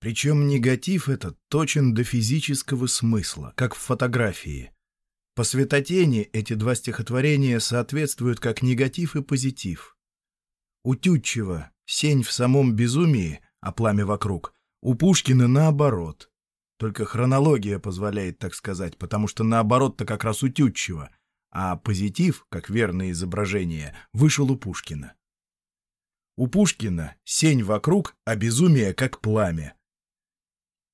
Причем негатив этот точен до физического смысла, как в фотографии. По светотени эти два стихотворения соответствуют как негатив и позитив. У Тютчева «Сень в самом безумии», а пламя вокруг, у Пушкина наоборот. Только хронология позволяет так сказать, потому что наоборот-то как раз у Тютчева, а позитив, как верное изображение, вышел у Пушкина. У Пушкина сень вокруг, а безумие как пламя.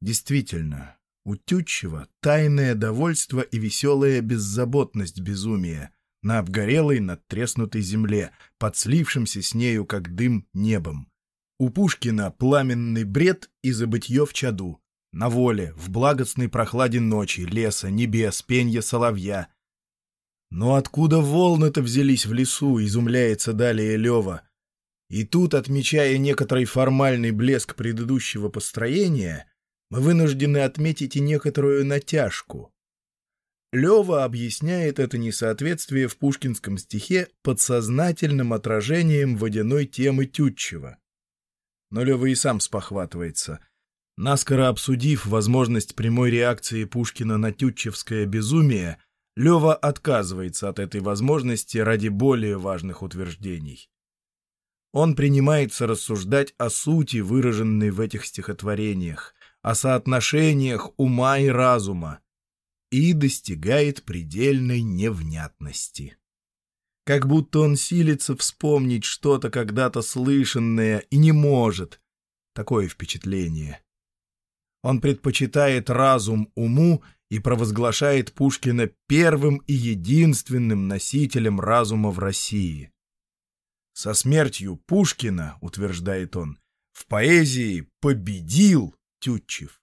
Действительно, у Тютчева тайное довольство и веселая беззаботность безумия на обгорелой, надтреснутой земле, под слившимся с нею, как дым, небом. У Пушкина пламенный бред и забытье в чаду, на воле, в благостной прохладе ночи, леса, небес, пенья соловья. Но откуда волны-то взялись в лесу, изумляется далее Лева. И тут, отмечая некоторый формальный блеск предыдущего построения, мы вынуждены отметить и некоторую натяжку. Лева объясняет это несоответствие в пушкинском стихе подсознательным отражением водяной темы Тютчева. Но Лева и сам спохватывается. Наскоро обсудив возможность прямой реакции Пушкина на тютчевское безумие, Лева отказывается от этой возможности ради более важных утверждений. Он принимается рассуждать о сути, выраженной в этих стихотворениях, о соотношениях ума и разума, и достигает предельной невнятности. Как будто он силится вспомнить что-то когда-то слышанное и не может. Такое впечатление. Он предпочитает разум уму и провозглашает Пушкина первым и единственным носителем разума в России. Со смертью Пушкина, утверждает он, в поэзии победил Тютчев.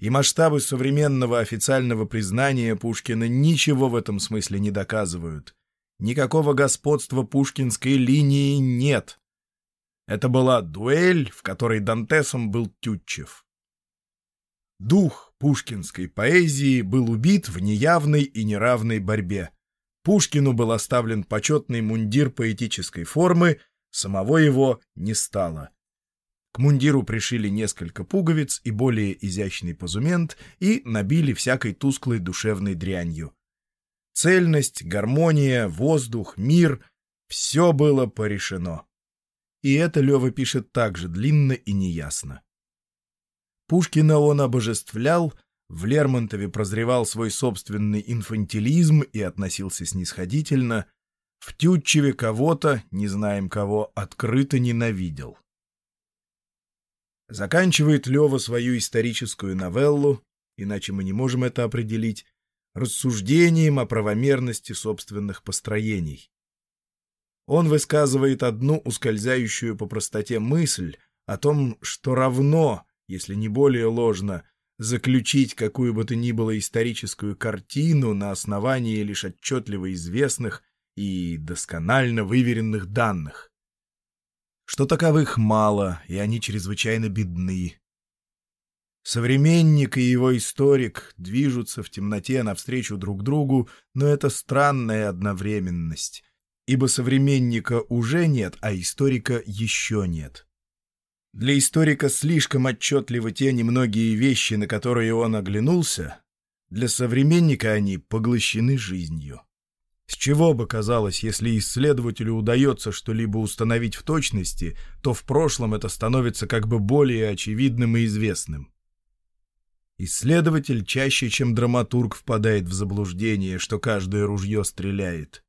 И масштабы современного официального признания Пушкина ничего в этом смысле не доказывают. Никакого господства пушкинской линии нет. Это была дуэль, в которой Дантесом был Тютчев. Дух пушкинской поэзии был убит в неявной и неравной борьбе. Пушкину был оставлен почетный мундир поэтической формы, самого его не стало. К мундиру пришили несколько пуговиц и более изящный позумент и набили всякой тусклой душевной дрянью. Цельность, гармония, воздух, мир — все было порешено. И это Лева пишет так же длинно и неясно. Пушкина он обожествлял, в Лермонтове прозревал свой собственный инфантилизм и относился снисходительно, в Тютчеве кого-то, не знаем кого, открыто ненавидел. Заканчивает Лева свою историческую новеллу, иначе мы не можем это определить, рассуждением о правомерности собственных построений. Он высказывает одну ускользающую по простоте мысль о том, что равно, если не более ложно, заключить какую бы то ни было историческую картину на основании лишь отчетливо известных и досконально выверенных данных что таковых мало, и они чрезвычайно бедны. Современник и его историк движутся в темноте навстречу друг другу, но это странная одновременность, ибо современника уже нет, а историка еще нет. Для историка слишком отчетливы те немногие вещи, на которые он оглянулся, для современника они поглощены жизнью. С чего бы казалось, если исследователю удается что-либо установить в точности, то в прошлом это становится как бы более очевидным и известным. Исследователь чаще, чем драматург, впадает в заблуждение, что каждое ружье стреляет.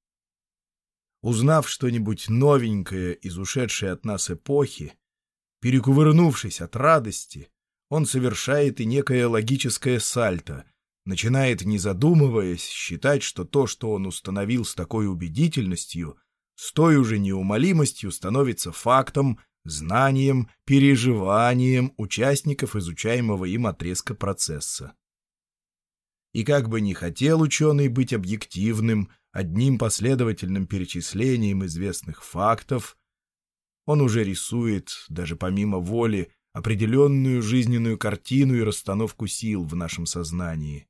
Узнав что-нибудь новенькое из ушедшей от нас эпохи, перекувырнувшись от радости, он совершает и некое логическое сальто — начинает, не задумываясь, считать, что то, что он установил с такой убедительностью, с той уже неумолимостью становится фактом, знанием, переживанием участников изучаемого им отрезка процесса. И как бы ни хотел ученый быть объективным, одним последовательным перечислением известных фактов, он уже рисует, даже помимо воли, определенную жизненную картину и расстановку сил в нашем сознании.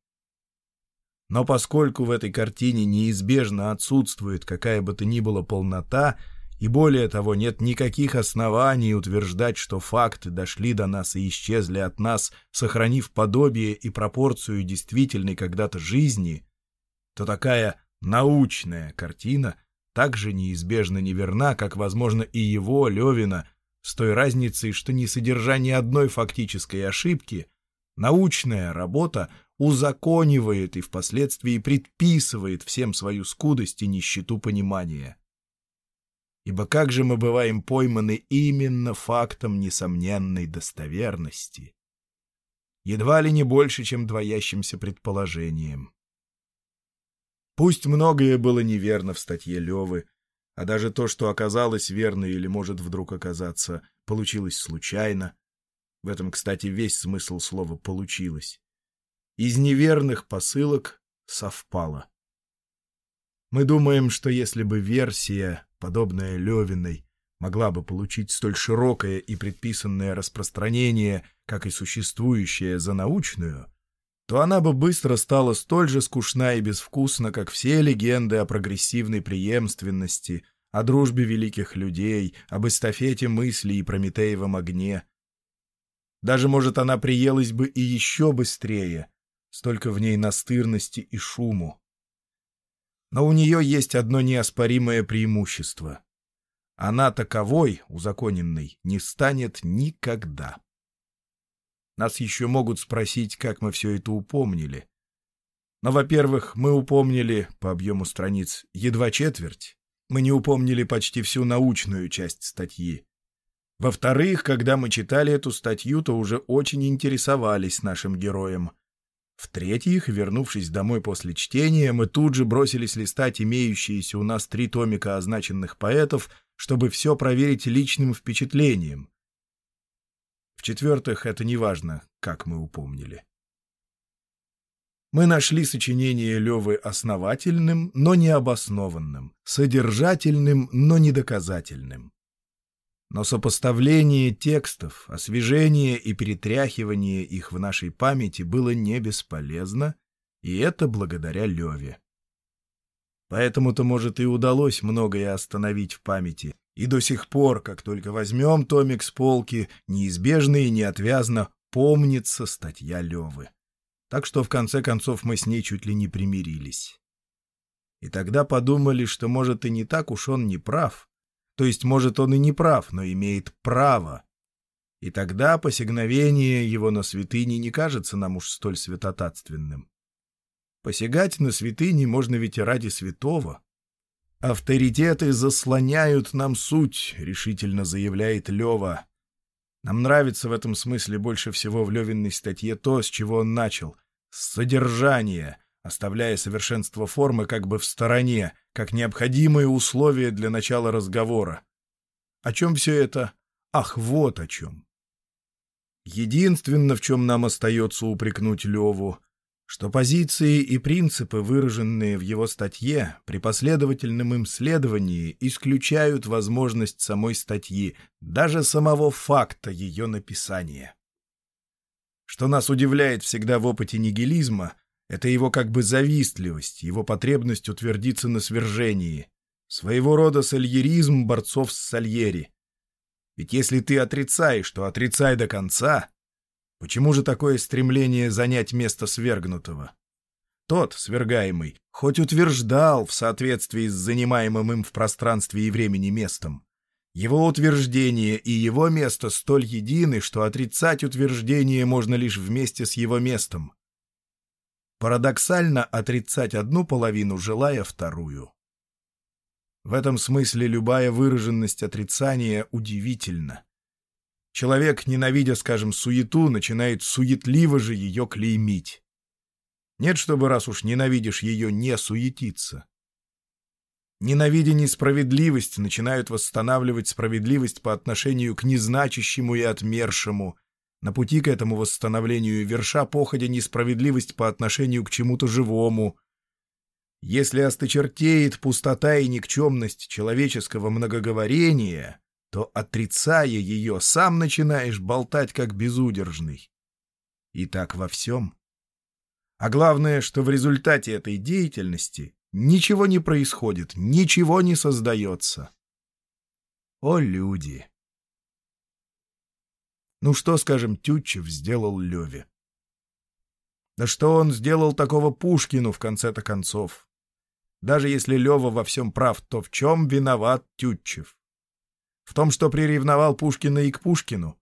Но поскольку в этой картине неизбежно отсутствует какая бы то ни была полнота, И более того, нет никаких оснований утверждать, что факты дошли до нас и исчезли от нас, сохранив подобие и пропорцию действительной когда-то жизни, то такая научная картина так же неизбежно неверна, как, возможно, и его, Левина, с той разницей, что не содержание одной фактической ошибки, научная работа узаконивает и впоследствии предписывает всем свою скудость и нищету понимания. Ибо как же мы бываем пойманы именно фактом несомненной достоверности? Едва ли не больше, чем двоящимся предположением. Пусть многое было неверно в статье Левы, а даже то, что оказалось верно или может вдруг оказаться, получилось случайно. В этом, кстати, весь смысл слова «получилось». Из неверных посылок совпало. Мы думаем, что если бы версия, подобная Левиной, могла бы получить столь широкое и предписанное распространение, как и существующее за научную, то она бы быстро стала столь же скучна и безвкусна, как все легенды о прогрессивной преемственности, о дружбе великих людей, об эстафете мыслей и Прометеевом огне. Даже, может, она приелась бы и еще быстрее, столько в ней настырности и шуму. Но у нее есть одно неоспоримое преимущество. Она таковой, узаконенной, не станет никогда. Нас еще могут спросить, как мы все это упомнили. Но, во-первых, мы упомнили по объему страниц едва четверть. Мы не упомнили почти всю научную часть статьи. Во-вторых, когда мы читали эту статью, то уже очень интересовались нашим героем. В-третьих, вернувшись домой после чтения, мы тут же бросились листать имеющиеся у нас три томика означенных поэтов, чтобы все проверить личным впечатлением, в-четвертых, это не важно, как мы упомнили. Мы нашли сочинение Левы основательным, но не обоснованным, содержательным, но не доказательным. Но сопоставление текстов, освежение и перетряхивание их в нашей памяти было не бесполезно, и это благодаря Леве. Поэтому-то, может, и удалось многое остановить в памяти, и до сих пор, как только возьмем томик с полки, неизбежно и неотвязно помнится статья Левы. Так что в конце концов мы с ней чуть ли не примирились. И тогда подумали, что, может, и не так уж он не прав. То есть, может, он и не прав, но имеет право. И тогда посягновение его на святыни не кажется нам уж столь святотатственным. Посягать на святыни можно ведь и ради святого. «Авторитеты заслоняют нам суть», — решительно заявляет Лева. Нам нравится в этом смысле больше всего в Левинной статье то, с чего он начал — с содержания, оставляя совершенство формы как бы в стороне, как необходимые условия для начала разговора. О чем все это? Ах, вот о чем. Единственное, в чем нам остается упрекнуть Леву, что позиции и принципы, выраженные в его статье, при последовательном им следовании исключают возможность самой статьи, даже самого факта ее написания. Что нас удивляет всегда в опыте нигилизма, это его как бы завистливость, его потребность утвердиться на свержении, своего рода сальеризм борцов с сальери. Ведь если ты отрицаешь, то отрицай до конца — Почему же такое стремление занять место свергнутого? Тот, свергаемый, хоть утверждал в соответствии с занимаемым им в пространстве и времени местом. Его утверждение и его место столь едины, что отрицать утверждение можно лишь вместе с его местом. Парадоксально отрицать одну половину, желая вторую. В этом смысле любая выраженность отрицания удивительна. Человек, ненавидя, скажем, суету, начинает суетливо же ее клеймить. Нет, чтобы раз уж ненавидишь ее, не суетиться. Ненавидя несправедливость, начинают восстанавливать справедливость по отношению к незначащему и отмершему. На пути к этому восстановлению верша походя несправедливость по отношению к чему-то живому. Если осточертеет пустота и никчемность человеческого многоговорения, то, отрицая ее, сам начинаешь болтать как безудержный. И так во всем. А главное, что в результате этой деятельности ничего не происходит, ничего не создается. О, люди! Ну что, скажем, Тютчев сделал Леве? Да что он сделал такого Пушкину в конце-то концов? Даже если Лева во всем прав, то в чем виноват Тютчев? В том, что приревновал Пушкина и к Пушкину?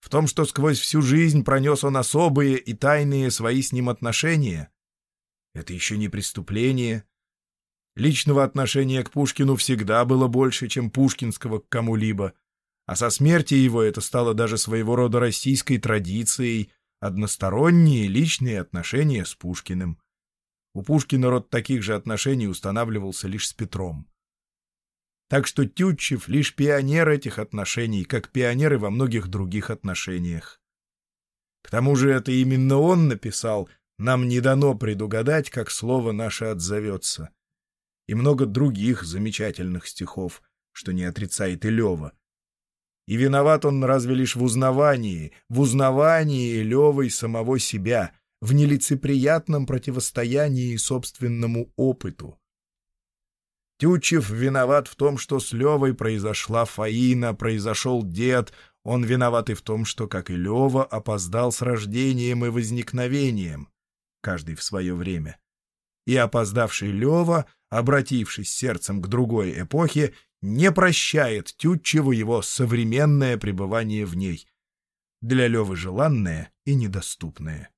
В том, что сквозь всю жизнь пронес он особые и тайные свои с ним отношения? Это еще не преступление. Личного отношения к Пушкину всегда было больше, чем пушкинского к кому-либо. А со смерти его это стало даже своего рода российской традицией, односторонние личные отношения с Пушкиным. У Пушкина род таких же отношений устанавливался лишь с Петром. Так что Тютчев — лишь пионер этих отношений, как пионеры во многих других отношениях. К тому же это именно он написал «Нам не дано предугадать, как слово наше отзовется» и много других замечательных стихов, что не отрицает и Лева. И виноват он разве лишь в узнавании, в узнавании Левой самого себя, в нелицеприятном противостоянии собственному опыту. Тютчев виноват в том, что с Левой произошла Фаина, произошел дед, он виноват и в том, что, как и Лева, опоздал с рождением и возникновением, каждый в свое время. И опоздавший Лева, обратившись сердцем к другой эпохе, не прощает Тютчеву его современное пребывание в ней, для Левы желанное и недоступное.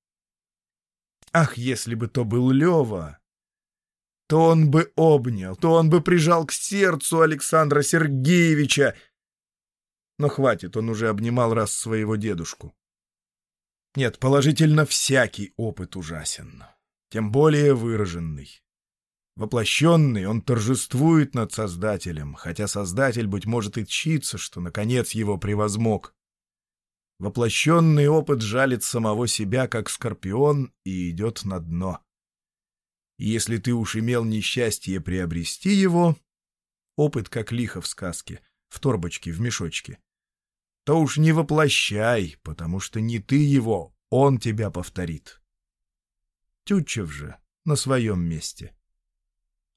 Ах, если бы то был Лева! То он бы обнял, то он бы прижал к сердцу Александра Сергеевича. Но хватит, он уже обнимал раз своего дедушку. Нет, положительно, всякий опыт ужасен, тем более выраженный. Воплощенный, он торжествует над Создателем, хотя Создатель, быть может, и тщится, что, наконец, его превозмог. Воплощенный опыт жалит самого себя, как скорпион, и идет на дно. И если ты уж имел несчастье приобрести его, опыт, как лихо в сказке, в торбочке, в мешочке, то уж не воплощай, потому что не ты его, он тебя повторит. Тютчев же на своем месте.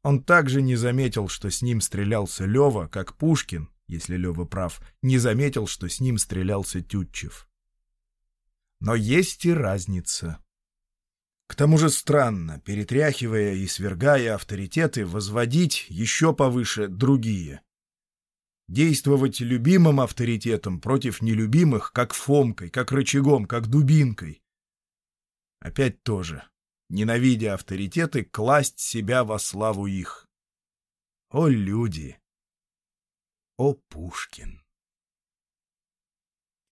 Он также не заметил, что с ним стрелялся Лева, как Пушкин, если Лева прав, не заметил, что с ним стрелялся Тютчев. Но есть и разница. К тому же странно, перетряхивая и свергая авторитеты, возводить еще повыше другие. Действовать любимым авторитетом против нелюбимых, как фомкой, как рычагом, как дубинкой. Опять тоже ненавидя авторитеты, класть себя во славу их. О, люди! О, Пушкин!